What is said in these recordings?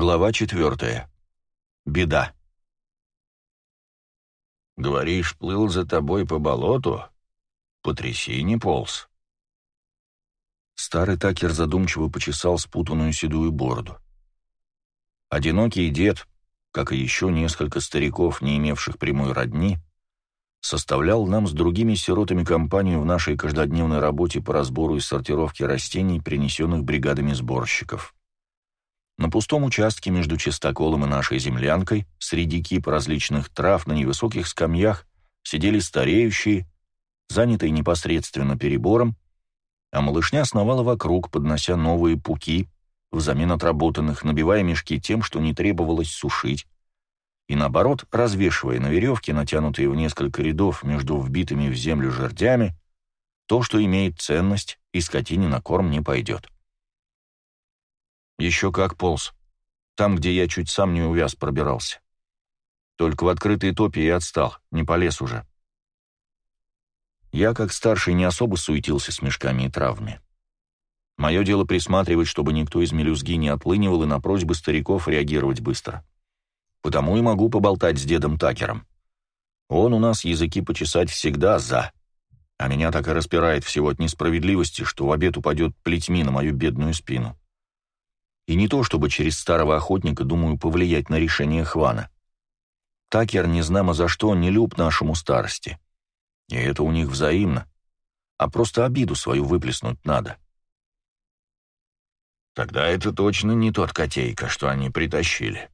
Глава четвертая. Беда. «Говоришь, плыл за тобой по болоту? По трясине полз?» Старый такер задумчиво почесал спутанную седую бороду. Одинокий дед, как и еще несколько стариков, не имевших прямой родни, составлял нам с другими сиротами компанию в нашей каждодневной работе по разбору и сортировке растений, принесенных бригадами сборщиков. На пустом участке между чистоколом и нашей землянкой, среди кип различных трав на невысоких скамьях, сидели стареющие, занятые непосредственно перебором, а малышня сновала вокруг, поднося новые пуки, взамен отработанных, набивая мешки тем, что не требовалось сушить, и наоборот, развешивая на веревке, натянутые в несколько рядов между вбитыми в землю жердями, то, что имеет ценность и скотине на корм не пойдет. Еще как полз. Там, где я чуть сам не увяз, пробирался. Только в открытой топе и отстал, не полез уже. Я, как старший, не особо суетился с мешками и травами. Мое дело присматривать, чтобы никто из мелюзги не отлынивал и на просьбы стариков реагировать быстро. Потому и могу поболтать с дедом Такером. Он у нас языки почесать всегда за. А меня так и распирает всего от несправедливости, что в обед упадет плетьми на мою бедную спину. И не то, чтобы через старого охотника думаю повлиять на решение Хвана. Такер, не знамо за что, не люб нашему старости. И это у них взаимно. А просто обиду свою выплеснуть надо. Тогда это точно не тот котейка, что они притащили.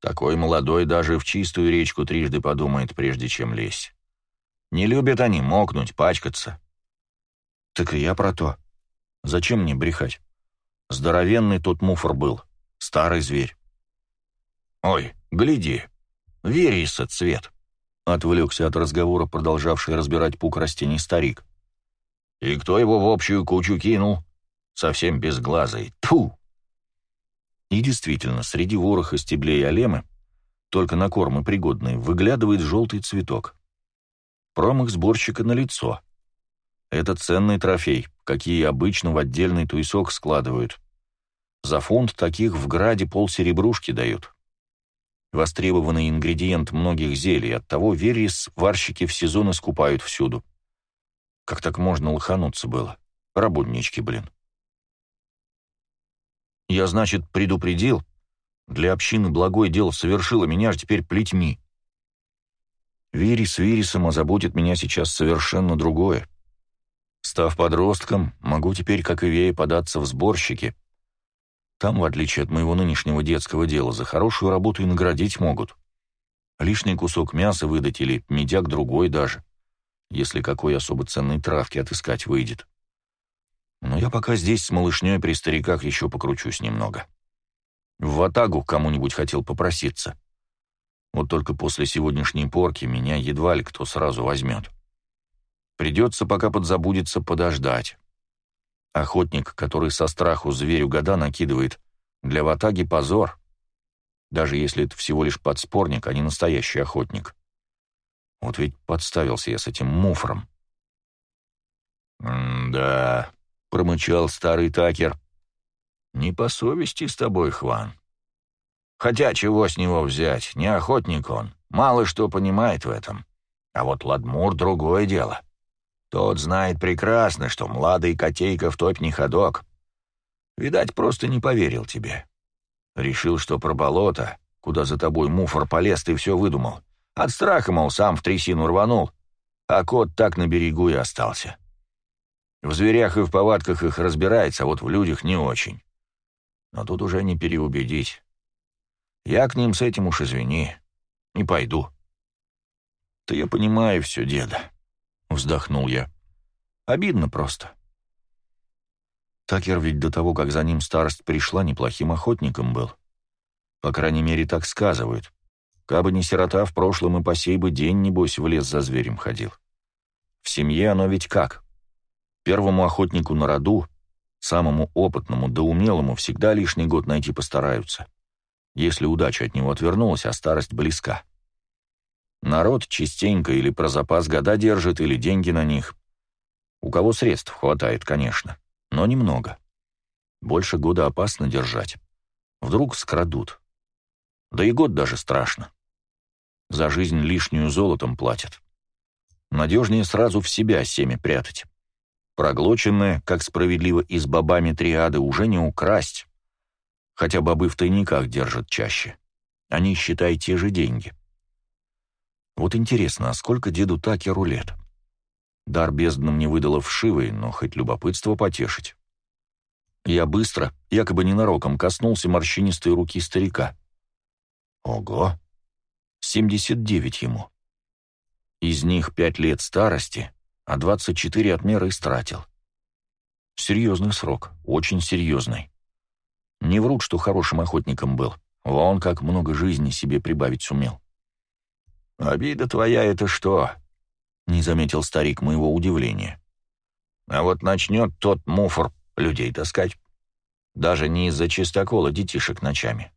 Такой молодой даже в чистую речку трижды подумает, прежде чем лезть. Не любят они мокнуть, пачкаться. Так и я про то. Зачем мне брехать? Здоровенный тот муфор был, старый зверь. «Ой, гляди, вериса цвет», — отвлекся от разговора, продолжавший разбирать пук растений старик. «И кто его в общую кучу кинул? Совсем безглазый. Тьфу!» И действительно, среди вороха стеблей алемы, только на кормы пригодные, выглядывает желтый цветок. Промах сборщика на лицо. Это ценный трофей, какие обычно в отдельный туесок складывают. За фунт таких в граде полсеребрушки дают. Востребованный ингредиент многих зелий, оттого верес варщики в сезон искупают всюду. Как так можно лохануться было? Работнички, блин. Я, значит, предупредил. Для общины благое дело совершила, меня же теперь плетьми. Вирис вирисом озаботит меня сейчас совершенно другое. Став подростком, могу теперь, как и Вея, податься в сборщики. Там, в отличие от моего нынешнего детского дела, за хорошую работу и наградить могут. Лишний кусок мяса выдать или медяк другой даже, если какой особо ценной травки отыскать выйдет. Но я пока здесь с малышней при стариках еще покручусь немного. В ватагу кому-нибудь хотел попроситься. Вот только после сегодняшней порки меня едва ли кто сразу возьмет. Придется, пока подзабудется, подождать. Охотник, который со страху зверю года накидывает, для ватаги позор. Даже если это всего лишь подспорник, а не настоящий охотник. Вот ведь подставился я с этим муфром. «Да», — промычал старый такер. «Не по совести с тобой, Хван. Хотя чего с него взять, не охотник он, мало что понимает в этом. А вот Ладмур — другое дело. Тот знает прекрасно, что младый котейка в топь не ходок. Видать, просто не поверил тебе. Решил, что про болото, куда за тобой муфор полез, ты все выдумал. От страха, мол, сам в трясину рванул, а кот так на берегу и остался. В зверях и в повадках их разбирается, а вот в людях не очень. Но тут уже не переубедить. Я к ним с этим уж извини, не пойду. Да я понимаю все, деда. — вздохнул я. «Обидно просто». Такер ведь до того, как за ним старость пришла, неплохим охотником был. По крайней мере, так сказывают. Кабы не сирота, в прошлом и по сей бы день, небось, в лес за зверем ходил. В семье оно ведь как? Первому охотнику на роду, самому опытному да умелому, всегда лишний год найти постараются. Если удача от него отвернулась, а старость близка. Народ частенько или про запас года держит, или деньги на них. У кого средств хватает, конечно, но немного. Больше года опасно держать. Вдруг скрадут. Да и год даже страшно. За жизнь лишнюю золотом платят. Надежнее сразу в себя семя прятать. Проглоченное, как справедливо и с бобами триады, уже не украсть. Хотя бобы в тайниках держат чаще. Они, считай, те же деньги. Вот интересно, а сколько деду Такеру лет? Дар бездна мне выдала вшивый, но хоть любопытство потешить. Я быстро, якобы ненароком, коснулся морщинистой руки старика. Ого! 79 ему. Из них пять лет старости, а 24 от меры истратил. Серьезный срок, очень серьезный. Не врут, что хорошим охотником был. Вон как много жизни себе прибавить сумел. «Обида твоя — это что?» — не заметил старик моего удивления. «А вот начнет тот муфор людей таскать. Даже не из-за чистокола детишек ночами.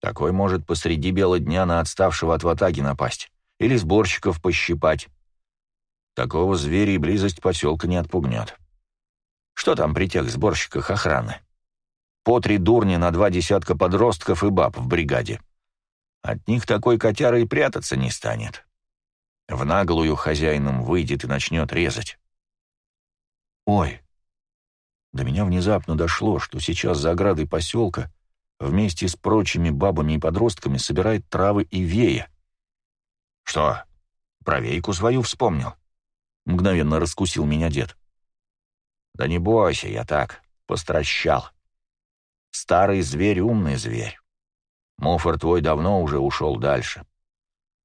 Такой может посреди бела дня на отставшего от ватаги напасть или сборщиков пощипать. Такого зверя и близость поселка не отпугнет. Что там при тех сборщиках охраны? По три дурни на два десятка подростков и баб в бригаде. От них такой котяра и прятаться не станет. В наглую хозяином выйдет и начнет резать. Ой, до меня внезапно дошло, что сейчас за оградой поселка вместе с прочими бабами и подростками собирает травы и вея. «Что, про вейку свою вспомнил?» — мгновенно раскусил меня дед. «Да не бойся, я так, постращал. Старый зверь — умный зверь. Муфор твой давно уже ушел дальше.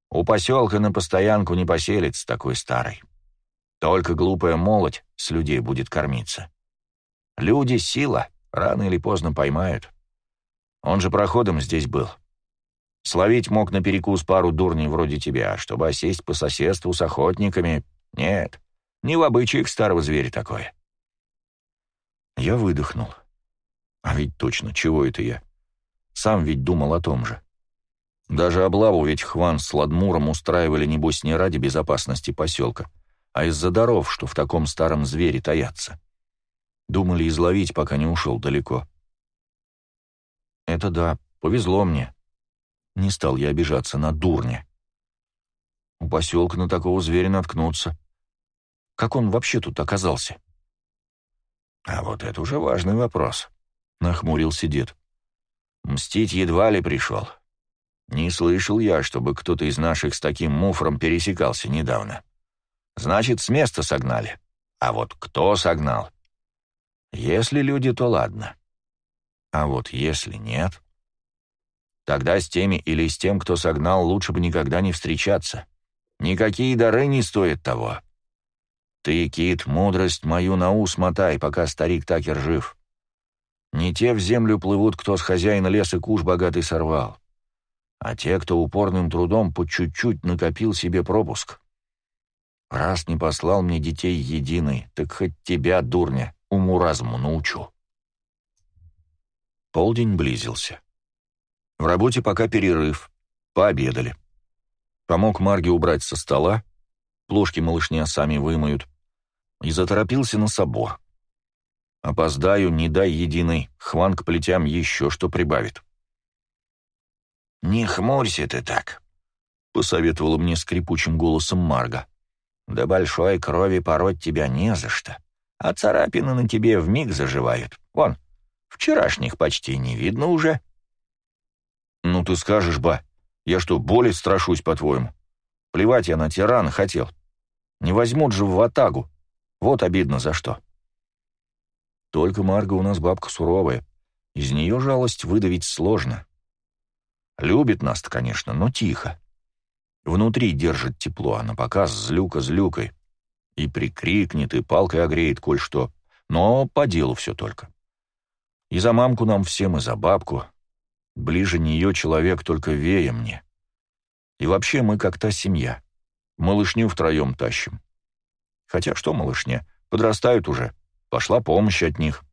У поселка на постоянку не поселится такой старый. Только глупая молоть с людей будет кормиться. Люди — сила, рано или поздно поймают. Он же проходом здесь был. Словить мог на перекус пару дурней вроде тебя, чтобы осесть по соседству с охотниками нет, не в обычаях старого зверя такое. Я выдохнул. А ведь точно, чего это я? Сам ведь думал о том же. Даже облаву ведь Хван с Ладмуром устраивали, небось, не ради безопасности поселка, а из-за даров, что в таком старом звере таятся. Думали изловить, пока не ушел далеко. Это да, повезло мне. Не стал я обижаться на дурня. У поселка на такого зверя наткнуться. Как он вообще тут оказался? А вот это уже важный вопрос, — нахмурился дед. Мстить едва ли пришел. Не слышал я, чтобы кто-то из наших с таким муфром пересекался недавно. Значит, с места согнали. А вот кто согнал? Если люди, то ладно. А вот если нет... Тогда с теми или с тем, кто согнал, лучше бы никогда не встречаться. Никакие дары не стоят того. Ты, Кит, мудрость мою на ус мотай, пока старик Такер жив. Не те в землю плывут, кто с хозяина леса куш богатый сорвал, а те, кто упорным трудом по чуть-чуть накопил себе пропуск. Раз не послал мне детей единый, так хоть тебя, дурня, уму-разуму научу. Полдень близился. В работе пока перерыв. Пообедали. Помог Марге убрать со стола, плошки малышня сами вымоют, и заторопился на собор. Опоздаю, не дай единый, хван к плетям еще что прибавит. «Не хмурься ты так», — посоветовала мне скрипучим голосом Марга. «Да большой крови пороть тебя не за что, а царапины на тебе вмиг заживают. Вон, вчерашних почти не видно уже». «Ну ты скажешь, ба, я что, боли страшусь, по-твоему? Плевать я на тирана хотел. Не возьмут же в ватагу. Вот обидно за что». Только Марга у нас бабка суровая. Из нее жалость выдавить сложно. Любит нас-то, конечно, но тихо. Внутри держит тепло, а на показ злюка-злюкой. И прикрикнет, и палкой огреет коль что. Но по делу все только. И за мамку нам всем, и за бабку. Ближе нее человек только вея мне. И вообще мы как та семья. Малышню втроем тащим. Хотя что малышня, подрастают уже. Пошла помощь от них.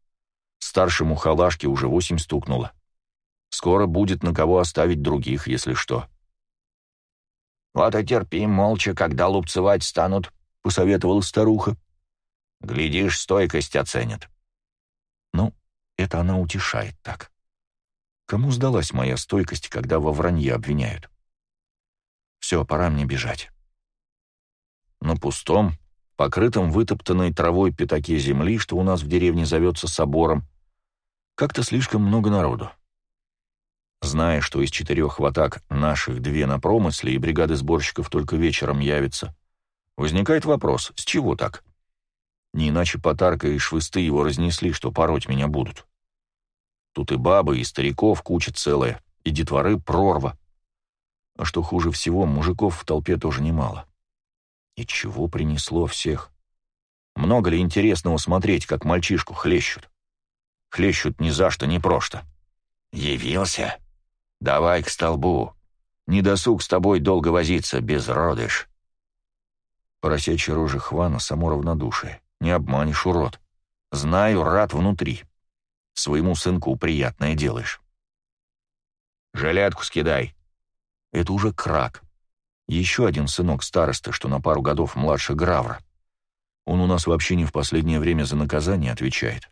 Старшему халашке уже восемь стукнуло. Скоро будет на кого оставить других, если что. «Вот и терпи молча, когда лупцевать станут», — посоветовала старуха. «Глядишь, стойкость оценят». Ну, это она утешает так. Кому сдалась моя стойкость, когда во вранье обвиняют? Все, пора мне бежать. На пустом, покрытом вытоптанной травой пятаке земли, что у нас в деревне зовется собором, как-то слишком много народу. Зная, что из четырех ватак наших две на промысле и бригады сборщиков только вечером явятся, возникает вопрос, с чего так? Не иначе Потарка и швысты его разнесли, что пороть меня будут. Тут и бабы, и стариков куча целая, и детворы прорва. А что хуже всего, мужиков в толпе тоже немало. И чего принесло всех? Много ли интересного смотреть, как мальчишку хлещут? Хлещут ни за что, ни просто. «Явился? Давай к столбу. Не досуг с тобой долго возиться, безродыш». Поросячья рожа Хвана само равнодушие. Не обманешь, урод. Знаю, рад внутри. Своему сынку приятное делаешь. «Жилетку скидай». Это уже крак. Еще один сынок старосты, что на пару годов младше Гравра. Он у нас вообще не в последнее время за наказание отвечает.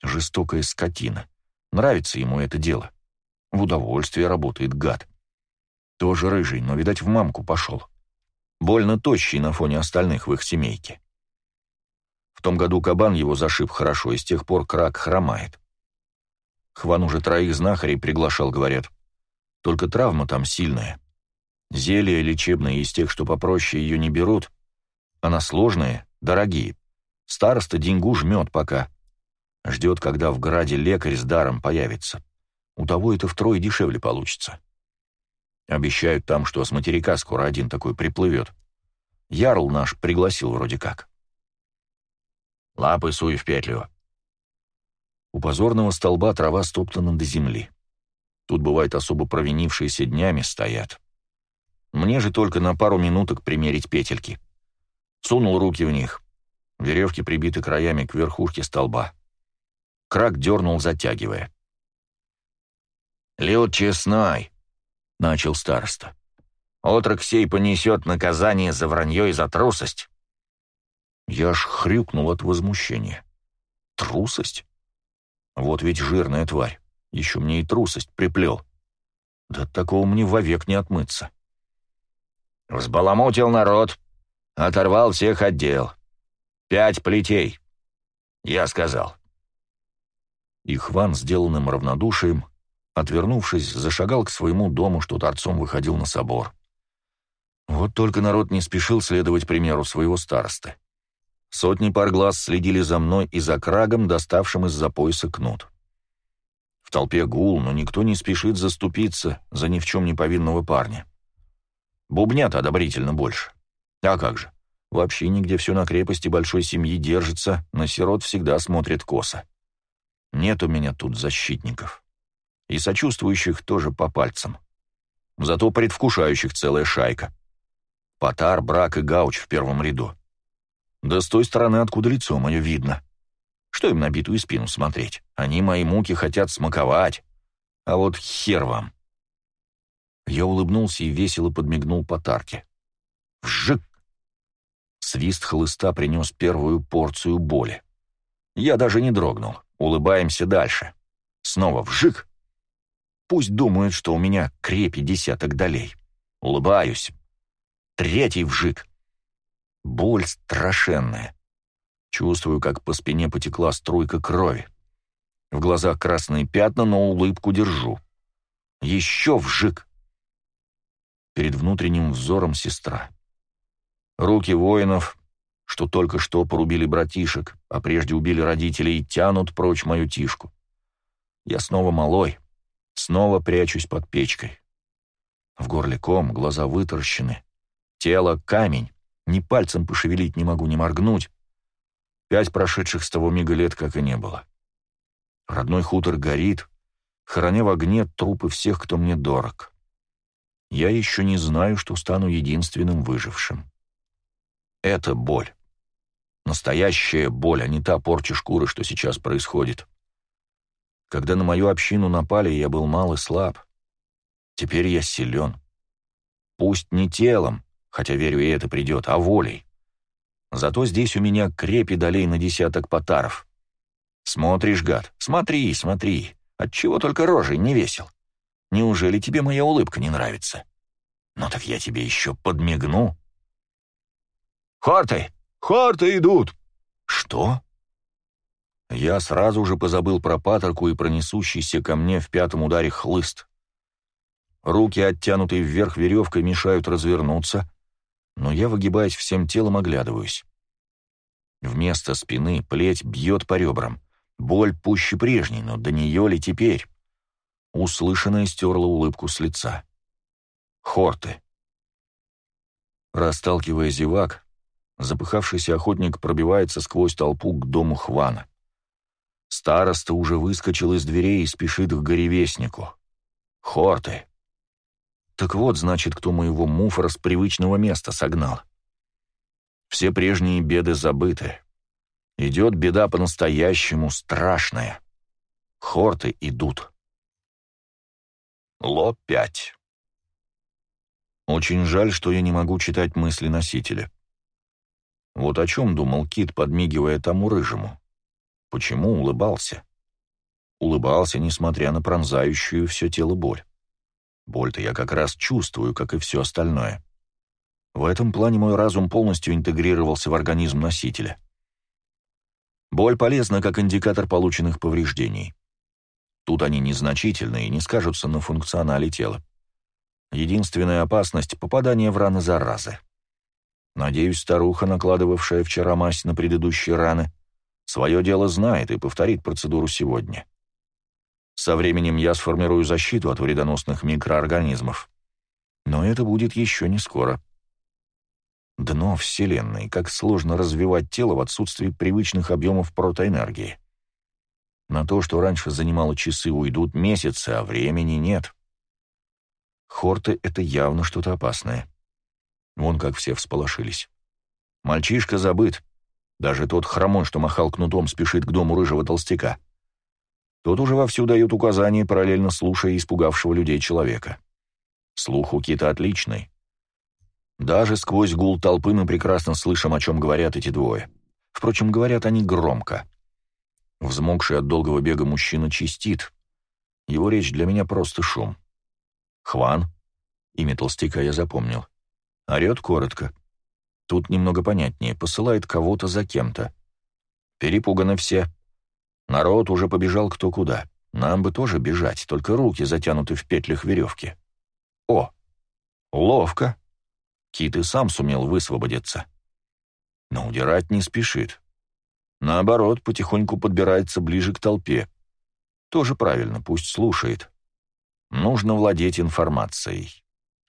Жестокая скотина. Нравится ему это дело. В удовольствие работает гад. Тоже рыжий, но, видать, в мамку пошел. Больно тощий на фоне остальных в их семейке. В том году кабан его зашиб хорошо, и с тех пор крак хромает. Хван уже троих знахарей приглашал, говорят. Только травма там сильная. Зелья лечебные из тех, что попроще ее не берут. Она сложная, дорогие. Староста деньгу жмет пока. Ждет, когда в граде лекарь с даром появится. У того это втрое дешевле получится. Обещают там, что с материка скоро один такой приплывет. Ярл наш пригласил вроде как. Лапы суй в петлю. У позорного столба трава стоптана до земли. Тут, бывает, особо провинившиеся днями стоят. Мне же только на пару минуток примерить петельки. Сунул руки в них. Веревки прибиты краями к верхушке столба. Крак дернул, затягивая. «Люд честной», — начал староста. «Отрок сей понесет наказание за вранье и за трусость. Я аж хрюкнул от возмущения. Трусость? Вот ведь жирная тварь. Еще мне и трусость приплел. Да такого мне вовек не отмыться. Взбаламутил народ, оторвал всех отдел. Пять плетей. Я сказал. И Хван, сделанным равнодушием, отвернувшись, зашагал к своему дому, что торцом выходил на собор. Вот только народ не спешил следовать примеру своего старосты. Сотни пар глаз следили за мной и за крагом, доставшим из-за пояса кнут. В толпе гул, но никто не спешит заступиться за ни в чем не повинного парня. Бубнят одобрительно больше. А как же? Вообще нигде все на крепости большой семьи держится, на сирот всегда смотрит косо. Нет у меня тут защитников. И сочувствующих тоже по пальцам. Зато предвкушающих целая шайка. Потар, Брак и Гауч в первом ряду. Да с той стороны, откуда лицо мое видно. Что им на битую спину смотреть? Они мои муки хотят смаковать. А вот хер вам. Я улыбнулся и весело подмигнул по тарке. Вжик! Свист хлыста принес первую порцию боли. Я даже не дрогнул. Улыбаемся дальше. Снова вжик! Пусть думают, что у меня крепи десяток долей. Улыбаюсь. Третий вжик. Боль страшенная. Чувствую, как по спине потекла струйка крови. В глазах красные пятна, но улыбку держу. Еще вжик. Перед внутренним взором сестра. Руки воинов, что только что порубили братишек, а прежде убили родителей, тянут прочь мою тишку. Я снова малой, снова прячусь под печкой. В горле ком, глаза вытаращены. Тело — камень. Ни пальцем пошевелить не могу, ни моргнуть. Пять прошедших с того мига лет как и не было. Родной хутор горит, храня в огне трупы всех, кто мне дорог. Я еще не знаю, что стану единственным выжившим. Это боль. Настоящая боль, а не та порча шкуры, что сейчас происходит. Когда на мою общину напали, я был мал и слаб. Теперь я силен. Пусть не телом, хотя верю, и это придет, а волей. Зато здесь у меня крепи долей на десяток потаров. Смотришь, гад, смотри, смотри, Отчего только рожей не весел? Неужели тебе моя улыбка не нравится? Ну так я тебе еще подмигну. «Хорты! Хорты идут!» «Что?» Я сразу же позабыл про патерку и пронесущийся ко мне в пятом ударе хлыст. Руки, оттянутые вверх веревкой, мешают развернуться, но я, выгибаясь всем телом, оглядываюсь. Вместо спины плеть бьет по ребрам. Боль пуще прежней, но до нее ли теперь? Услышанное стерло улыбку с лица. Хорты. Расталкивая зевак, запыхавшийся охотник пробивается сквозь толпу к дому Хвана. Староста уже выскочил из дверей и спешит к горевестнику. Хорты. Так вот, значит, кто моего муфора с привычного места согнал. Все прежние беды забыты. Идет беда по-настоящему страшная. Хорты идут. Ло-5 Очень жаль, что я не могу читать мысли носителя. Вот о чем думал Кит, подмигивая тому рыжему. Почему улыбался? Улыбался, несмотря на пронзающую все тело боль. Боль-то я как раз чувствую, как и все остальное. В этом плане мой разум полностью интегрировался в организм носителя. Боль полезна как индикатор полученных повреждений. Тут они незначительные и не скажутся на функционале тела. Единственная опасность — попадание в раны заразы. Надеюсь, старуха, накладывавшая вчера мазь на предыдущие раны, свое дело знает и повторит процедуру сегодня. Со временем я сформирую защиту от вредоносных микроорганизмов. Но это будет еще не скоро. Дно Вселенной, как сложно развивать тело в отсутствии привычных объемов протоэнергии. На то, что раньше занимало часы, уйдут месяцы, а времени нет. Хорты — это явно что-то опасное. Вон как все всполошились. Мальчишка забыт. Даже тот хромой, что махал кнутом, спешит к дому рыжего толстяка. Тот уже вовсю дает указания, параллельно слушая испугавшего людей человека. Слух у Кита отличный. Даже сквозь гул толпы мы прекрасно слышим, о чем говорят эти двое. Впрочем, говорят они громко. Взмокший от долгого бега мужчина чистит. Его речь для меня просто шум. Хван, имя толстяка я запомнил, орет коротко. Тут немного понятнее, посылает кого-то за кем-то. Перепуганы все. Народ уже побежал кто куда. Нам бы тоже бежать, только руки затянуты в петлях веревки. О, ловко. Кит и сам сумел высвободиться. Но удирать не спешит. Наоборот, потихоньку подбирается ближе к толпе. Тоже правильно, пусть слушает. Нужно владеть информацией.